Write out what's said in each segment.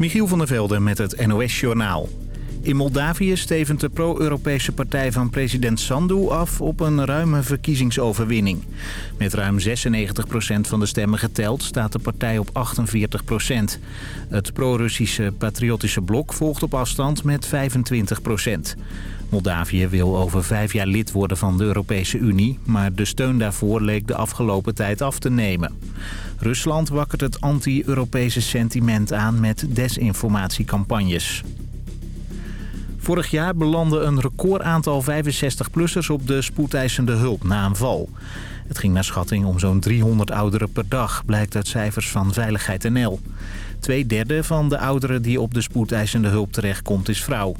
Michiel van der Velde met het NOS-journaal. In Moldavië stevent de pro-Europese partij van president Sandu af op een ruime verkiezingsoverwinning. Met ruim 96% van de stemmen geteld staat de partij op 48%. Het pro-Russische patriotische blok volgt op afstand met 25%. Moldavië wil over vijf jaar lid worden van de Europese Unie... maar de steun daarvoor leek de afgelopen tijd af te nemen. Rusland wakkert het anti-Europese sentiment aan met desinformatiecampagnes. Vorig jaar belandde een recordaantal 65-plussers op de spoedeisende hulp na een val. Het ging naar schatting om zo'n 300 ouderen per dag, blijkt uit cijfers van Veiligheid NL. Twee derde van de ouderen die op de spoedeisende hulp terechtkomt is vrouw.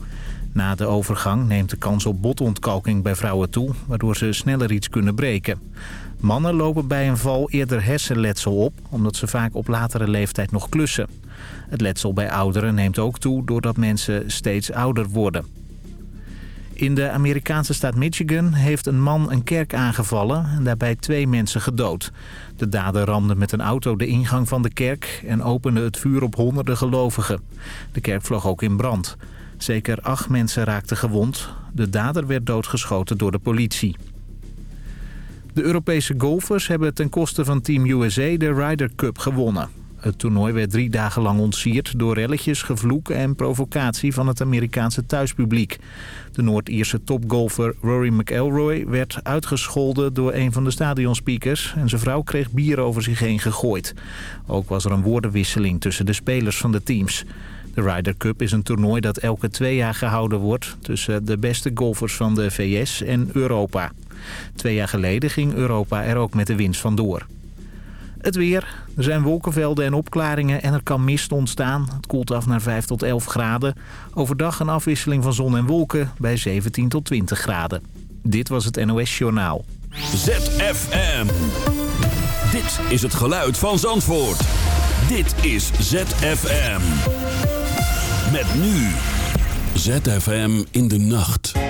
Na de overgang neemt de kans op botontkalking bij vrouwen toe... waardoor ze sneller iets kunnen breken. Mannen lopen bij een val eerder hersenletsel op... omdat ze vaak op latere leeftijd nog klussen. Het letsel bij ouderen neemt ook toe doordat mensen steeds ouder worden. In de Amerikaanse staat Michigan heeft een man een kerk aangevallen en daarbij twee mensen gedood. De dader ramde met een auto de ingang van de kerk en opende het vuur op honderden gelovigen. De kerk vloog ook in brand. Zeker acht mensen raakten gewond. De dader werd doodgeschoten door de politie. De Europese golfers hebben ten koste van Team USA de Ryder Cup gewonnen. Het toernooi werd drie dagen lang ontsierd door relletjes, gevloek en provocatie van het Amerikaanse thuispubliek. De Noord-Ierse topgolfer Rory McIlroy werd uitgescholden door een van de stadionspeakers... en zijn vrouw kreeg bier over zich heen gegooid. Ook was er een woordenwisseling tussen de spelers van de teams. De Ryder Cup is een toernooi dat elke twee jaar gehouden wordt... tussen de beste golfers van de VS en Europa. Twee jaar geleden ging Europa er ook met de winst vandoor. Het weer. Er zijn wolkenvelden en opklaringen en er kan mist ontstaan. Het koelt af naar 5 tot 11 graden. Overdag een afwisseling van zon en wolken bij 17 tot 20 graden. Dit was het NOS Journaal. ZFM. Dit is het geluid van Zandvoort. Dit is ZFM. Met nu. ZFM in de nacht.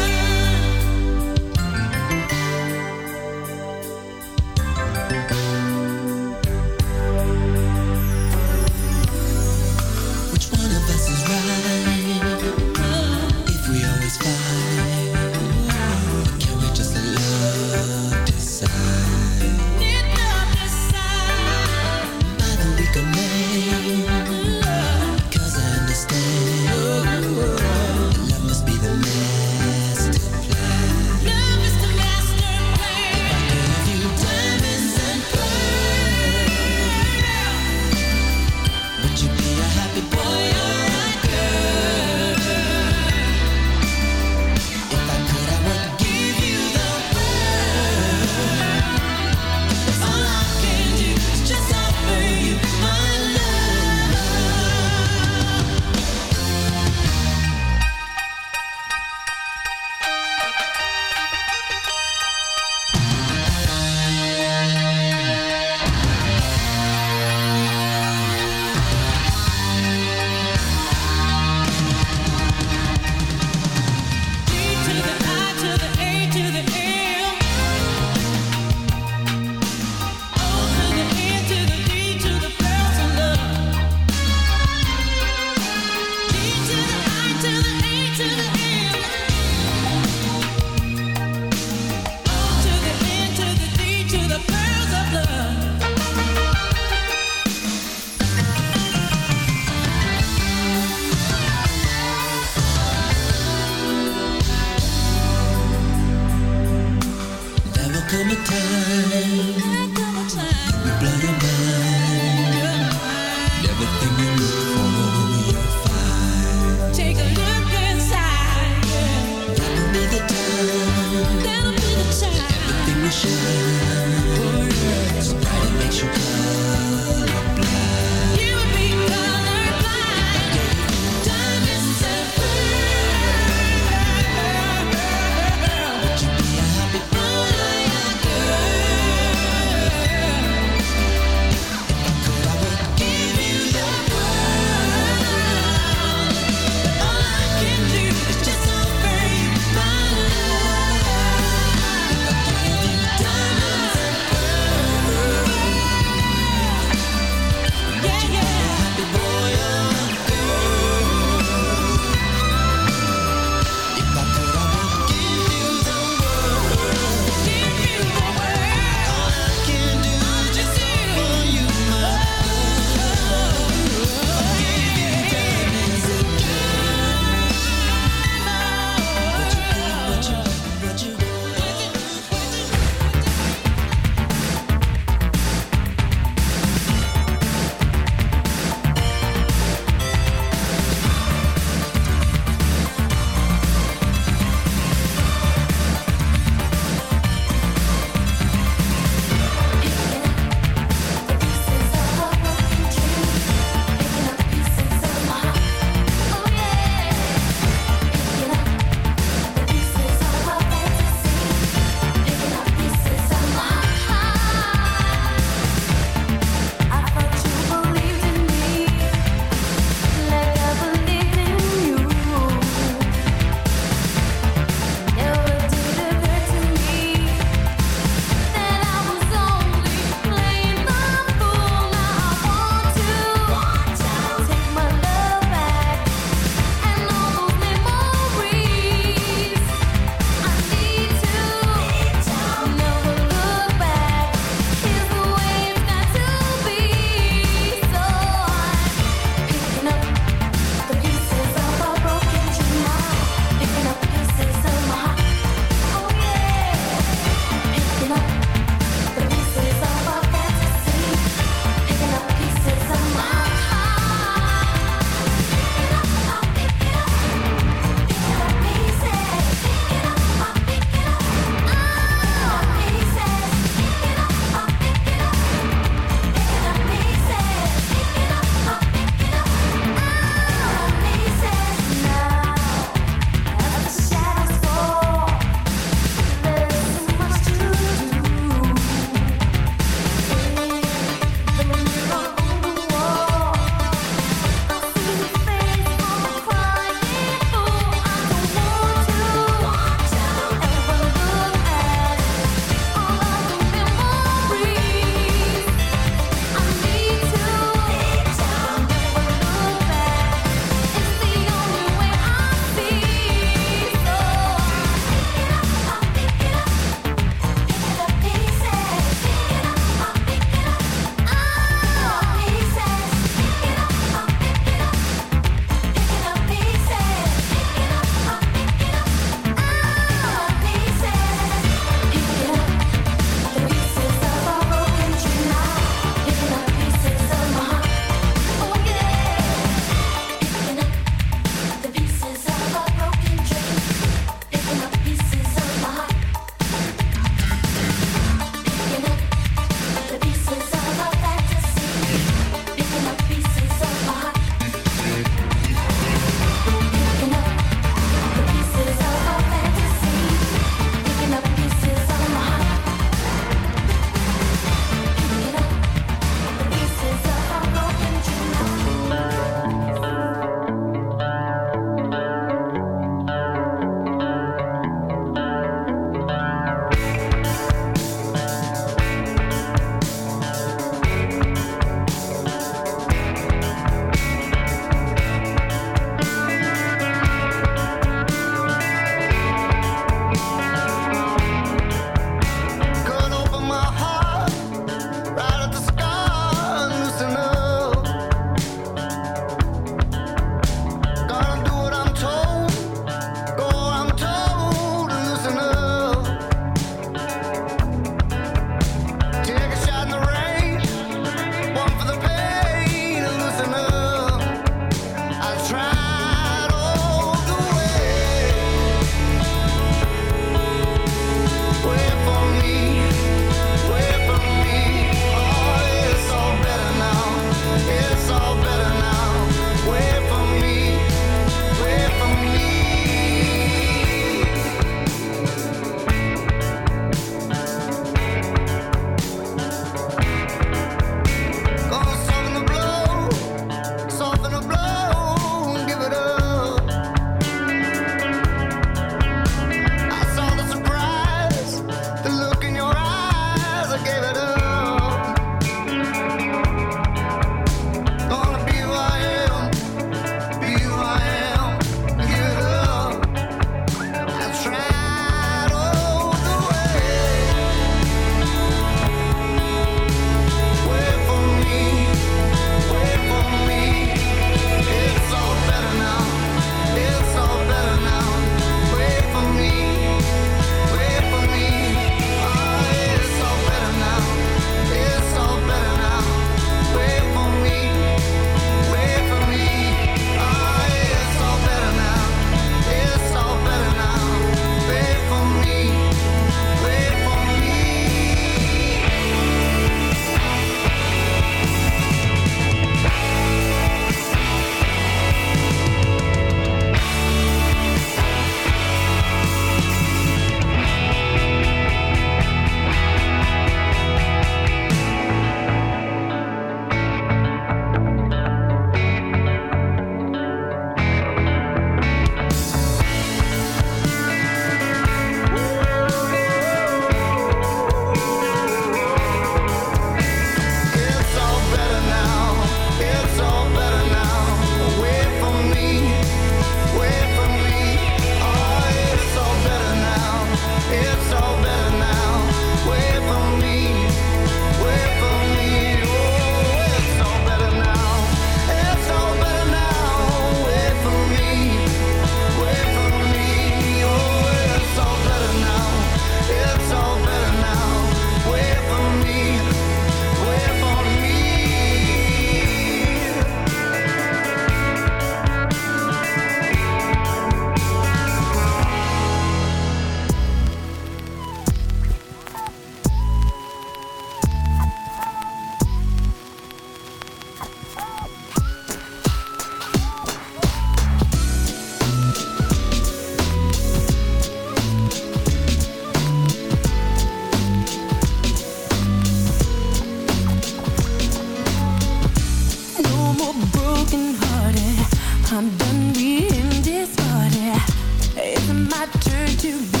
you.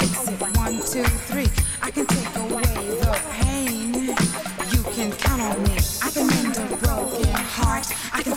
fix it. One, two, three. I can take away the pain. You can count on me. I can mend a broken heart. I can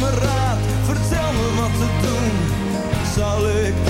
Me raad, vertel me wat te doen. Zal ik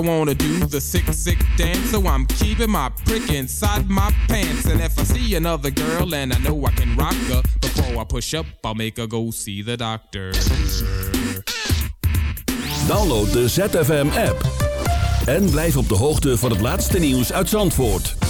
wanna do the sick, sick dance, so I'm keeping my prick inside my pants. And if I see another girl and I know I can rock her, before I push up, I'll make her go see the doctor. Download de ZFM app. En blijf op de hoogte van het laatste nieuws uit Zandvoort.